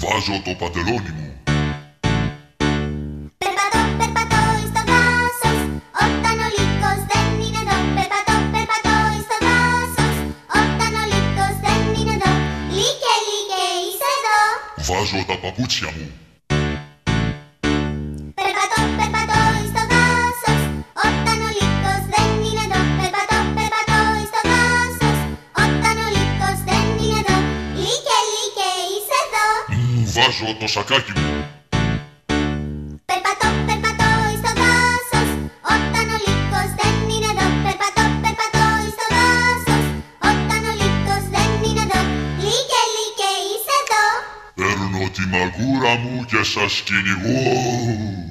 το παντελόνι μου. Περπατώ, περπατώ εις το δάσος Όταν ο λύκος δεν είναι εδώ Περπατώ, περπατώ εις το δάσος Όταν ο λύκος δεν είναι εδώ Λύκε, λύκε, είσαι εδώ Βάζω τα παπούτσια μου. Βάζω το σακάκι μου. Περπατώ, περπατώ εις το δάσος Όταν ο λύκος δεν είναι εδώ Περπατώ, περπατώ εις το δάσος Όταν ο λύκος δεν είναι εδώ Λύκε, λύκε, είσαι εδώ Παίρνω τη μαγούρα μου και σας κυνηγώ.